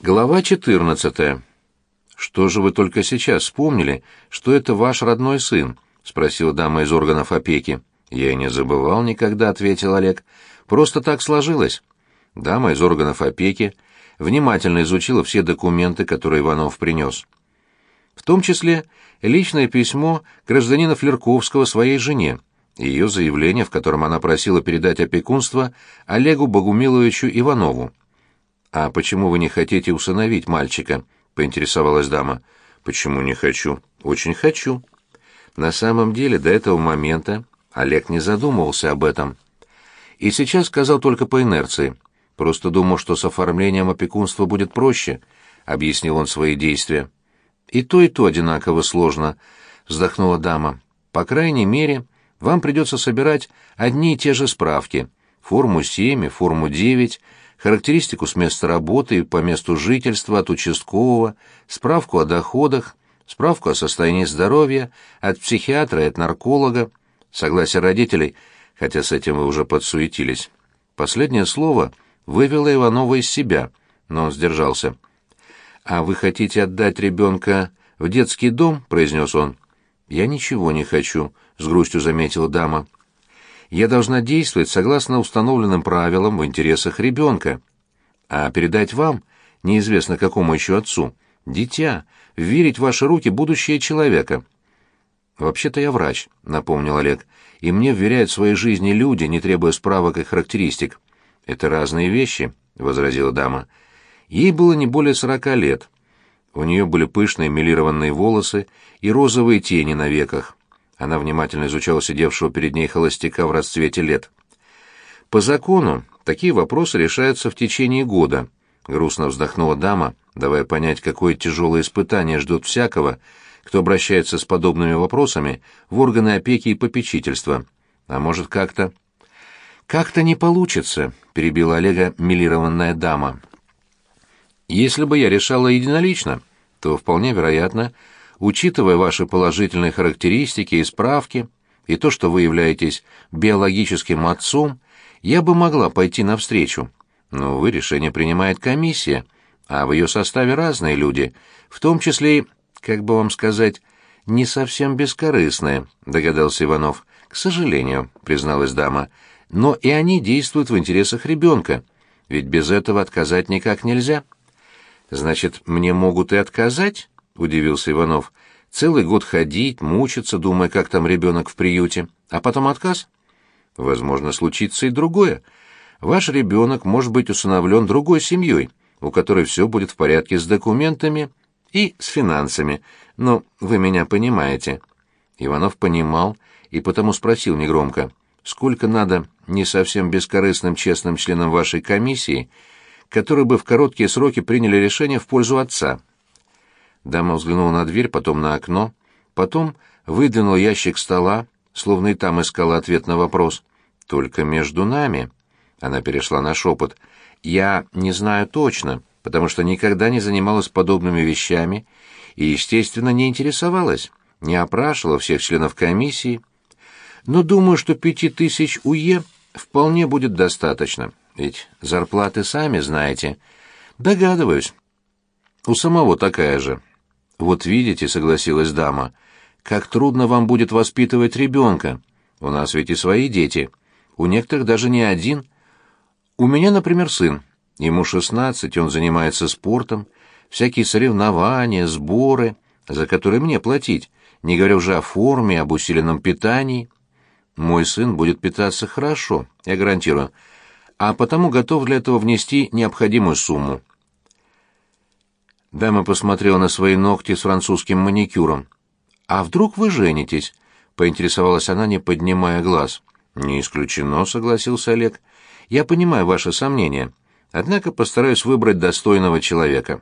Глава 14. Что же вы только сейчас вспомнили, что это ваш родной сын? спросила дама из органов опеки. Я не забывал никогда, ответил Олег. Просто так сложилось. Дама из органов опеки внимательно изучила все документы, которые Иванов принес. В том числе личное письмо гражданина Флерковского своей жене, и ее заявление, в котором она просила передать опекунство Олегу Богумиловичу Иванову. «А почему вы не хотите усыновить мальчика?» — поинтересовалась дама. «Почему не хочу?» «Очень хочу». На самом деле, до этого момента Олег не задумывался об этом. И сейчас сказал только по инерции. Просто думал, что с оформлением опекунства будет проще, — объяснил он свои действия. «И то, и то одинаково сложно», — вздохнула дама. «По крайней мере, вам придется собирать одни и те же справки. Форму 7 и форму 9, характеристику с места работы и по месту жительства от участкового, справку о доходах, справку о состоянии здоровья от психиатра и от нарколога, согласие родителей, хотя с этим вы уже подсуетились. Последнее слово вывело Иванова из себя, но он сдержался. «А вы хотите отдать ребенка в детский дом?» — произнес он. «Я ничего не хочу», — с грустью заметила дама я должна действовать согласно установленным правилам в интересах ребенка. А передать вам, неизвестно какому еще отцу, дитя, верить в ваши руки будущее человека. «Вообще-то я врач», — напомнил Олег, — «и мне вверяют свои жизни люди, не требуя справок и характеристик». «Это разные вещи», — возразила дама. Ей было не более сорока лет. У нее были пышные милированные волосы и розовые тени на веках. Она внимательно изучала сидевшего перед ней холостяка в расцвете лет. «По закону такие вопросы решаются в течение года», — грустно вздохнула дама, давая понять, какое тяжелое испытание ждет всякого, кто обращается с подобными вопросами в органы опеки и попечительства. А может, как-то... «Как-то не получится», — перебила Олега милированная дама. «Если бы я решала единолично, то вполне вероятно, Учитывая ваши положительные характеристики и справки, и то, что вы являетесь биологическим отцом, я бы могла пойти навстречу. Но вы решение принимает комиссия, а в ее составе разные люди, в том числе и, как бы вам сказать, не совсем бескорыстные, догадался Иванов. К сожалению, призналась дама, но и они действуют в интересах ребенка, ведь без этого отказать никак нельзя. Значит, мне могут и отказать? — удивился Иванов. «Целый год ходить, мучиться, думая, как там ребенок в приюте, а потом отказ?» «Возможно, случится и другое. Ваш ребенок может быть усыновлен другой семьей, у которой все будет в порядке с документами и с финансами. Но вы меня понимаете». Иванов понимал и потому спросил негромко, «Сколько надо не совсем бескорыстным честным членам вашей комиссии, которые бы в короткие сроки приняли решение в пользу отца?» Дама взглянула на дверь, потом на окно, потом выдвинула ящик стола, словно и там искала ответ на вопрос. «Только между нами». Она перешла на шепот. «Я не знаю точно, потому что никогда не занималась подобными вещами и, естественно, не интересовалась, не опрашивала всех членов комиссии. Но думаю, что пяти тысяч УЕ вполне будет достаточно, ведь зарплаты сами знаете. Догадываюсь. У самого такая же. «Вот видите», — согласилась дама, — «как трудно вам будет воспитывать ребенка. У нас ведь и свои дети. У некоторых даже не один. У меня, например, сын. Ему шестнадцать, он занимается спортом. Всякие соревнования, сборы, за которые мне платить, не говоря уже о форме, об усиленном питании. Мой сын будет питаться хорошо, я гарантирую, а потому готов для этого внести необходимую сумму. Дама посмотрела на свои ногти с французским маникюром. «А вдруг вы женитесь?» — поинтересовалась она, не поднимая глаз. «Не исключено», — согласился Олег. «Я понимаю ваши сомнения, однако постараюсь выбрать достойного человека.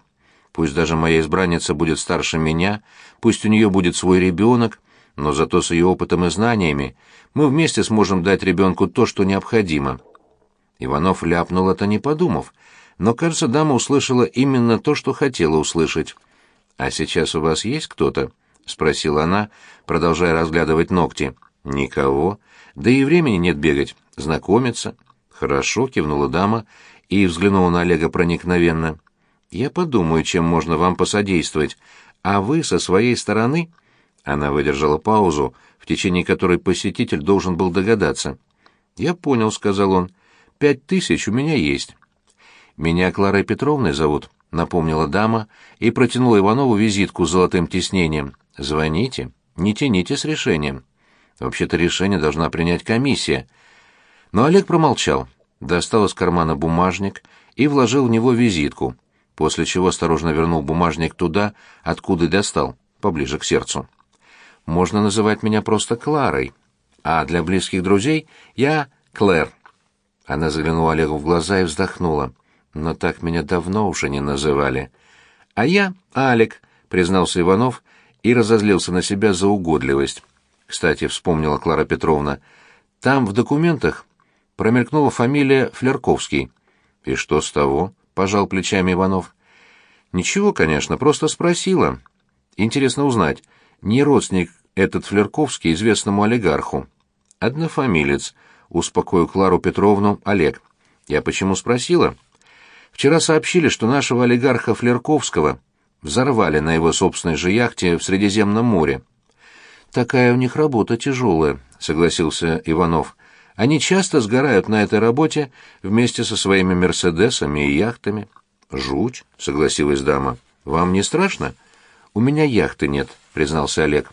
Пусть даже моя избранница будет старше меня, пусть у нее будет свой ребенок, но зато с ее опытом и знаниями мы вместе сможем дать ребенку то, что необходимо». Иванов ляпнул это, не подумав, но, кажется, дама услышала именно то, что хотела услышать. «А сейчас у вас есть кто-то?» — спросила она, продолжая разглядывать ногти. «Никого. Да и времени нет бегать. Знакомиться». «Хорошо», — кивнула дама и взглянула на Олега проникновенно. Я подумаю, чем можно вам посодействовать. А вы со своей стороны...» Она выдержала паузу, в течение которой посетитель должен был догадаться. «Я понял», — сказал он. «Пять тысяч у меня есть». «Меня Кларой Петровной зовут», — напомнила дама и протянула Иванову визитку с золотым тиснением. «Звоните, не тяните с решением. Вообще-то решение должна принять комиссия». Но Олег промолчал, достал из кармана бумажник и вложил в него визитку, после чего осторожно вернул бумажник туда, откуда достал, поближе к сердцу. «Можно называть меня просто Кларой, а для близких друзей я Клэр». Она заглянула Олегу в глаза и вздохнула но так меня давно уже не называли. А я Алик, признался Иванов и разозлился на себя за угодливость. Кстати, вспомнила Клара Петровна, там в документах промелькнула фамилия Флерковский. И что с того? пожал плечами Иванов. Ничего, конечно, просто спросила. Интересно узнать, не родственник этот Флерковский известному олигарху. Однофамилец, успокоил Клару Петровну Олег. Я почему спросила? Вчера сообщили, что нашего олигарха Флерковского взорвали на его собственной же яхте в Средиземном море. «Такая у них работа тяжелая», — согласился Иванов. «Они часто сгорают на этой работе вместе со своими «Мерседесами» и яхтами». «Жуть», — согласилась дама. «Вам не страшно?» «У меня яхты нет», — признался Олег.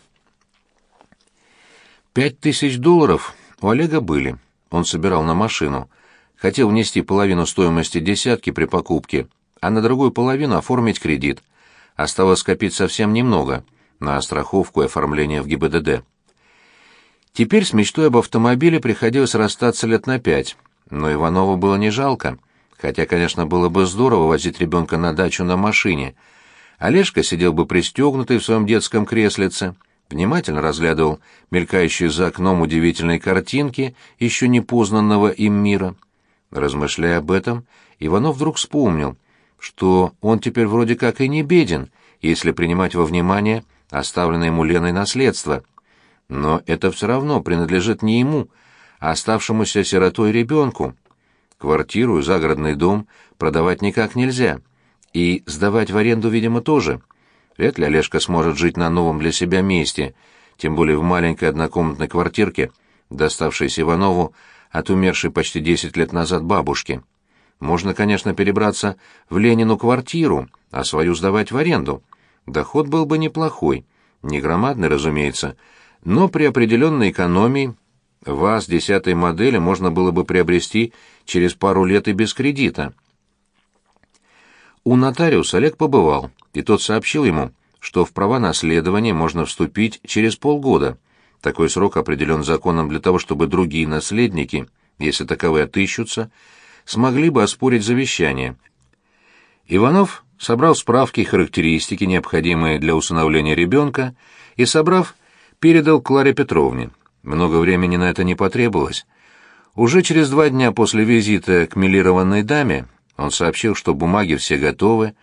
Пять тысяч долларов у Олега были. Он собирал на машину — Хотел внести половину стоимости десятки при покупке, а на другую половину оформить кредит. Осталось скопить совсем немного на страховку и оформление в ГИБДД. Теперь с мечтой об автомобиле приходилось расстаться лет на пять, но Иванову было не жалко, хотя, конечно, было бы здорово возить ребенка на дачу на машине. Олежка сидел бы пристегнутый в своем детском креслице, внимательно разглядывал мелькающие за окном удивительные картинки еще не познанного им мира — Размышляя об этом, Иванов вдруг вспомнил, что он теперь вроде как и не беден, если принимать во внимание оставленное ему Леной наследство. Но это все равно принадлежит не ему, а оставшемуся сиротой ребенку. Квартиру и загородный дом продавать никак нельзя. И сдавать в аренду, видимо, тоже. Вряд ли Олежка сможет жить на новом для себя месте, тем более в маленькой однокомнатной квартирке, доставшейся Иванову от умершей почти десять лет назад бабушки. Можно, конечно, перебраться в Ленину квартиру, а свою сдавать в аренду. Доход был бы неплохой, не громадный, разумеется, но при определенной экономии ВАЗ десятой модели можно было бы приобрести через пару лет и без кредита. У нотариуса Олег побывал, и тот сообщил ему, что в права наследования можно вступить через полгода – такой срок определен законом для того, чтобы другие наследники, если таковые отыщутся, смогли бы оспорить завещание. Иванов собрал справки и характеристики, необходимые для усыновления ребенка, и, собрав, передал Кларе Петровне. Много времени на это не потребовалось. Уже через два дня после визита к милированной даме он сообщил, что бумаги все готовы.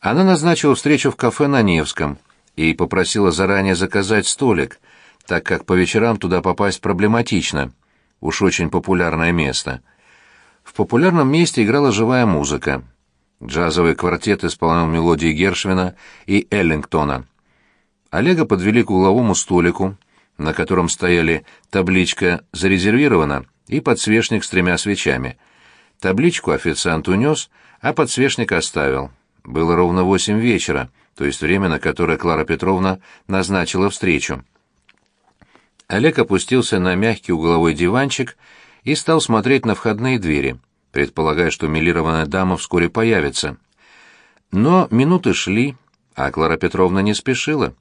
Она назначила встречу в кафе на Невском и попросила заранее заказать столик — так как по вечерам туда попасть проблематично. Уж очень популярное место. В популярном месте играла живая музыка. Джазовый квартет исполнял мелодии Гершвина и Эллингтона. Олега подвели к угловому столику, на котором стояли табличка «Зарезервировано» и подсвечник с тремя свечами. Табличку официант унес, а подсвечник оставил. Было ровно восемь вечера, то есть время, на которое Клара Петровна назначила встречу. Олег опустился на мягкий угловой диванчик и стал смотреть на входные двери, предполагая, что милированная дама вскоре появится. Но минуты шли, а Клара Петровна не спешила.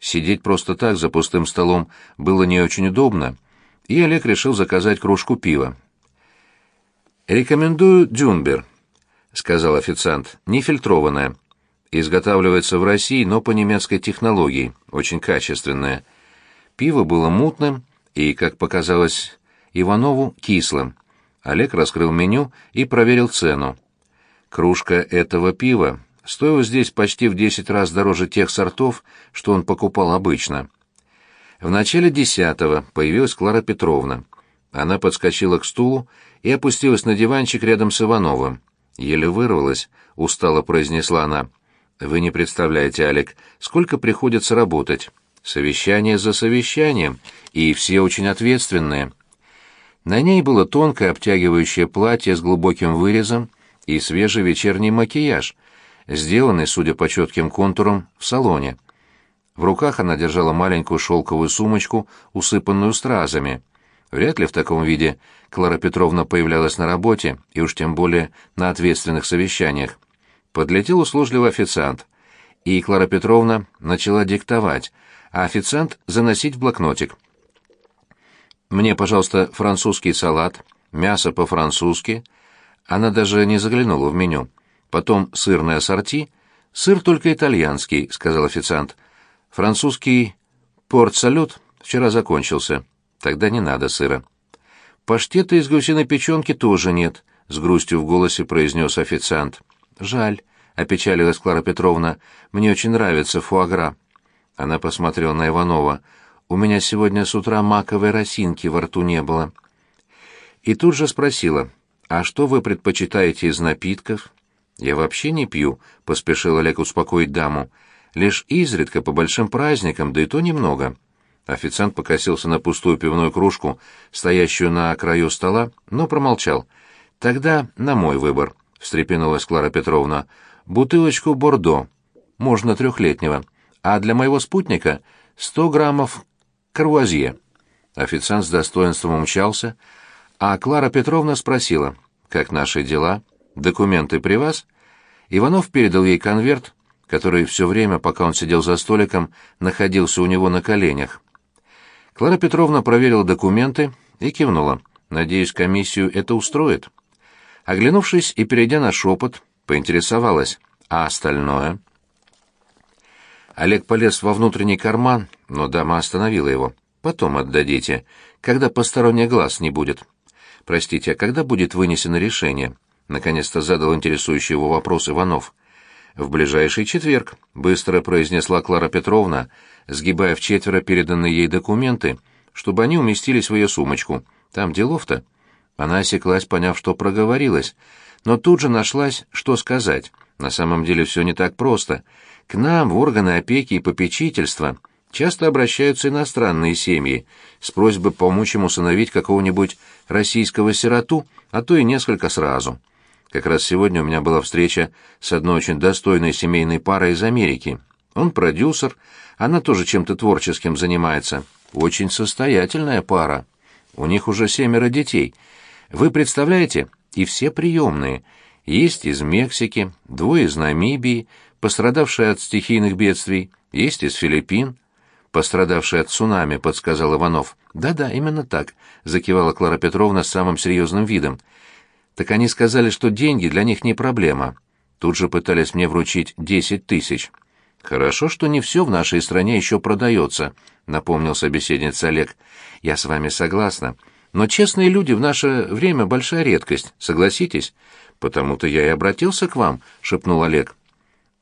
Сидеть просто так за пустым столом было не очень удобно, и Олег решил заказать кружку пива. «Рекомендую Дюнбер», — сказал официант, — «нефильтрованное. Изготавливается в России, но по немецкой технологии, очень качественное». Пиво было мутным и, как показалось Иванову, кислым. Олег раскрыл меню и проверил цену. Кружка этого пива стоила здесь почти в десять раз дороже тех сортов, что он покупал обычно. В начале десятого появилась Клара Петровна. Она подскочила к стулу и опустилась на диванчик рядом с Ивановым. Еле вырвалась, устало произнесла она. «Вы не представляете, Алик, сколько приходится работать. Совещание за совещанием, и все очень ответственные». На ней было тонкое обтягивающее платье с глубоким вырезом и свежий вечерний макияж, сделанный, судя по четким контурам, в салоне. В руках она держала маленькую шелковую сумочку, усыпанную стразами. Вряд ли в таком виде Клара Петровна появлялась на работе, и уж тем более на ответственных совещаниях. Подлетел услужливый официант, и Клара Петровна начала диктовать, а официант заносить в блокнотик. «Мне, пожалуйста, французский салат, мясо по-французски». Она даже не заглянула в меню. Потом сырное ассорти. «Сыр только итальянский», — сказал официант. «Французский порт-салют вчера закончился. Тогда не надо сыра». «Паштета из гусиной печенки тоже нет», — с грустью в голосе произнес официант. «Жаль», — опечалилась Клара Петровна. «Мне очень нравится фуагра». Она посмотрела на Иванова. «У меня сегодня с утра маковой росинки во рту не было». И тут же спросила, «А что вы предпочитаете из напитков?» «Я вообще не пью», — поспешил Олег успокоить даму. «Лишь изредка по большим праздникам, да и то немного». Официант покосился на пустую пивную кружку, стоящую на краю стола, но промолчал. «Тогда на мой выбор», — встрепенулась Клара Петровна. «Бутылочку Бордо, можно трехлетнего, а для моего спутника сто граммов Карвуазье». Официант с достоинством умчался, а Клара Петровна спросила, «Как наши дела? Документы при вас?» Иванов передал ей конверт, который все время, пока он сидел за столиком, находился у него на коленях. Клара Петровна проверила документы и кивнула. «Надеюсь, комиссию это устроит». Оглянувшись и перейдя на шепот, поинтересовалась. «А остальное?» Олег полез во внутренний карман, но дама остановила его. «Потом отдадите, когда посторонних глаз не будет». «Простите, а когда будет вынесено решение?» Наконец-то задал интересующий его вопрос Иванов. «В ближайший четверг», — быстро произнесла Клара Петровна, сгибая в четверо переданные ей документы, чтобы они уместились в ее сумочку. Там делов-то. Она осеклась, поняв, что проговорилась, но тут же нашлась, что сказать. На самом деле все не так просто. К нам, в органы опеки и попечительства, часто обращаются иностранные семьи с просьбой помочь им усыновить какого-нибудь российского сироту, а то и несколько сразу. Как раз сегодня у меня была встреча с одной очень достойной семейной парой из Америки. Он продюсер, она тоже чем-то творческим занимается. Очень состоятельная пара. У них уже семеро детей. Вы представляете? И все приемные. Есть из Мексики, двое из Намибии, пострадавшие от стихийных бедствий, есть из Филиппин, пострадавшие от цунами, подсказал Иванов. Да-да, именно так, закивала Клара Петровна с самым серьезным видом. Так они сказали, что деньги для них не проблема. Тут же пытались мне вручить десять тысяч. Хорошо, что не все в нашей стране еще продается, напомнил собеседница Олег. Я с вами согласна. Но честные люди в наше время большая редкость, согласитесь? Потому-то я и обратился к вам, шепнул Олег.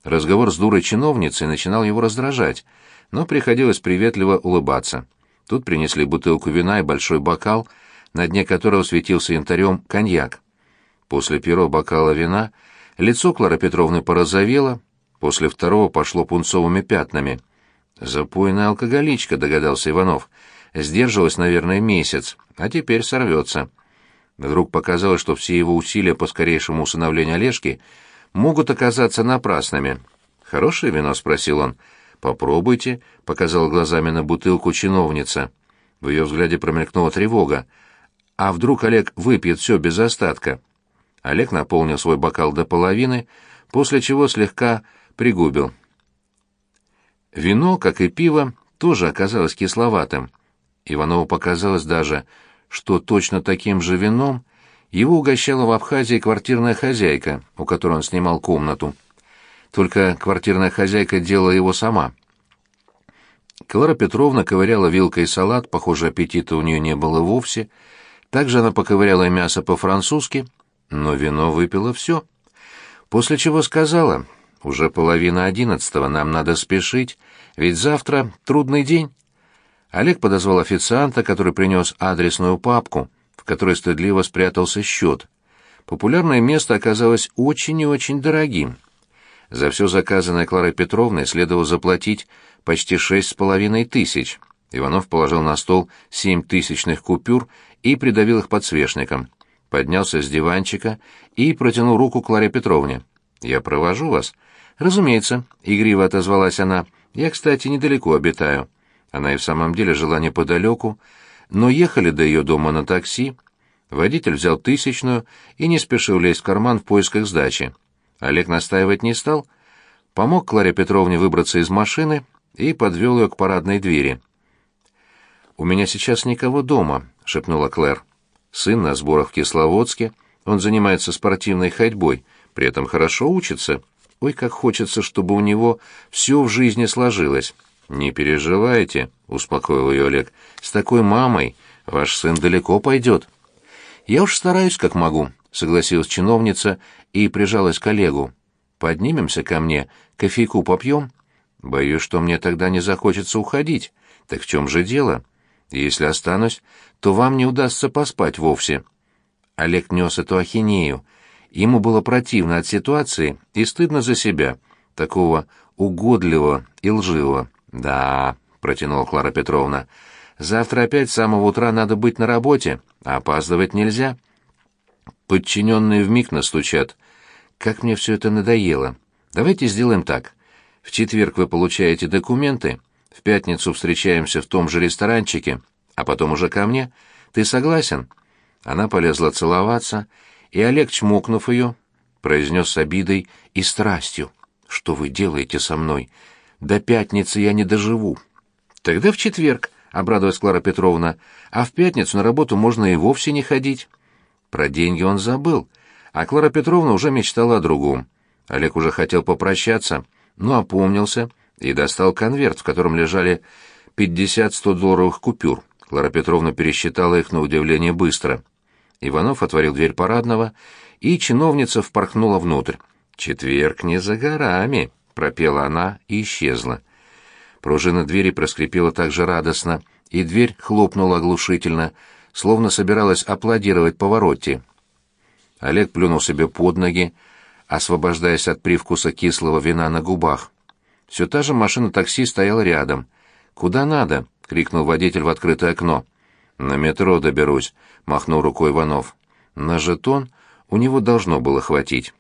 Разговор с дурой чиновницей начинал его раздражать, но приходилось приветливо улыбаться. Тут принесли бутылку вина и большой бокал, на дне которого светился янтарем коньяк. После первого бокала вина лицо Клары Петровны порозовело, после второго пошло пунцовыми пятнами. «Запойная алкоголичка», — догадался Иванов. «Сдерживалась, наверное, месяц, а теперь сорвется». Вдруг показалось, что все его усилия по скорейшему усыновлению Олежки могут оказаться напрасными. «Хорошее вино?» — спросил он. «Попробуйте», — показал глазами на бутылку чиновница. В ее взгляде промелькнула тревога. «А вдруг Олег выпьет все без остатка?» Олег наполнил свой бокал до половины, после чего слегка пригубил. Вино, как и пиво, тоже оказалось кисловатым. Иванову показалось даже, что точно таким же вином его угощала в Абхазии квартирная хозяйка, у которой он снимал комнату. Только квартирная хозяйка делала его сама. Клара Петровна ковыряла вилкой салат, похоже, аппетита у нее не было вовсе. Также она поковыряла мясо по-французски, но вино выпило все. После чего сказала, уже половина одиннадцатого, нам надо спешить, ведь завтра трудный день. Олег подозвал официанта, который принес адресную папку, в которой стыдливо спрятался счет. Популярное место оказалось очень и очень дорогим. За все заказанное Кларой Петровной следовало заплатить почти шесть с половиной тысяч. Иванов положил на стол семь тысячных купюр и придавил их подсвечником. Поднялся с диванчика и протянул руку Кларе Петровне. «Я провожу вас». «Разумеется», — игриво отозвалась она. «Я, кстати, недалеко обитаю». Она и в самом деле жила неподалеку, но ехали до ее дома на такси. Водитель взял тысячную и не спешил лезть в карман в поисках сдачи. Олег настаивать не стал, помог Кларе Петровне выбраться из машины и подвел ее к парадной двери. «У меня сейчас никого дома», — шепнула Клэр. «Сын на сборах в Кисловодске, он занимается спортивной ходьбой, при этом хорошо учится. Ой, как хочется, чтобы у него все в жизни сложилось». «Не переживайте», — успокоил ее Олег. «С такой мамой ваш сын далеко пойдет». «Я уж стараюсь, как могу», — согласилась чиновница и прижалась к Олегу. «Поднимемся ко мне, кофейку попьем?» «Боюсь, что мне тогда не захочется уходить. Так в чем же дело? Если останусь, то вам не удастся поспать вовсе». Олег нес эту ахинею. Ему было противно от ситуации и стыдно за себя, такого угодливого и лживого. «Да», — протянула Клара Петровна, — «завтра опять с самого утра надо быть на работе, а опаздывать нельзя». Подчиненные вмиг настучат. Как мне все это надоело. Давайте сделаем так. В четверг вы получаете документы, в пятницу встречаемся в том же ресторанчике, а потом уже ко мне. Ты согласен?» Она полезла целоваться, и Олег, чмокнув ее, произнес с обидой и страстью. «Что вы делаете со мной? До пятницы я не доживу. Тогда в четверг, обрадовалась Клара Петровна, а в пятницу на работу можно и вовсе не ходить. Про деньги он забыл, а Клара Петровна уже мечтала о другом. Олег уже хотел попрощаться, но опомнился и достал конверт, в котором лежали 50-100 долларовых купюр. Клара Петровна пересчитала их на удивление быстро. Иванов отворил дверь парадного, и чиновница впорхнула внутрь. «Четверг не за горами», пропела она и исчезла. Пружина двери проскрипела так же радостно, и дверь хлопнула оглушительно, словно собиралась аплодировать повороте. Олег плюнул себе под ноги, освобождаясь от привкуса кислого вина на губах. Все та же машина такси стояла рядом. «Куда надо?» — крикнул водитель в открытое окно. «На метро доберусь», — махнул рукой Иванов. На жетон у него должно было хватить.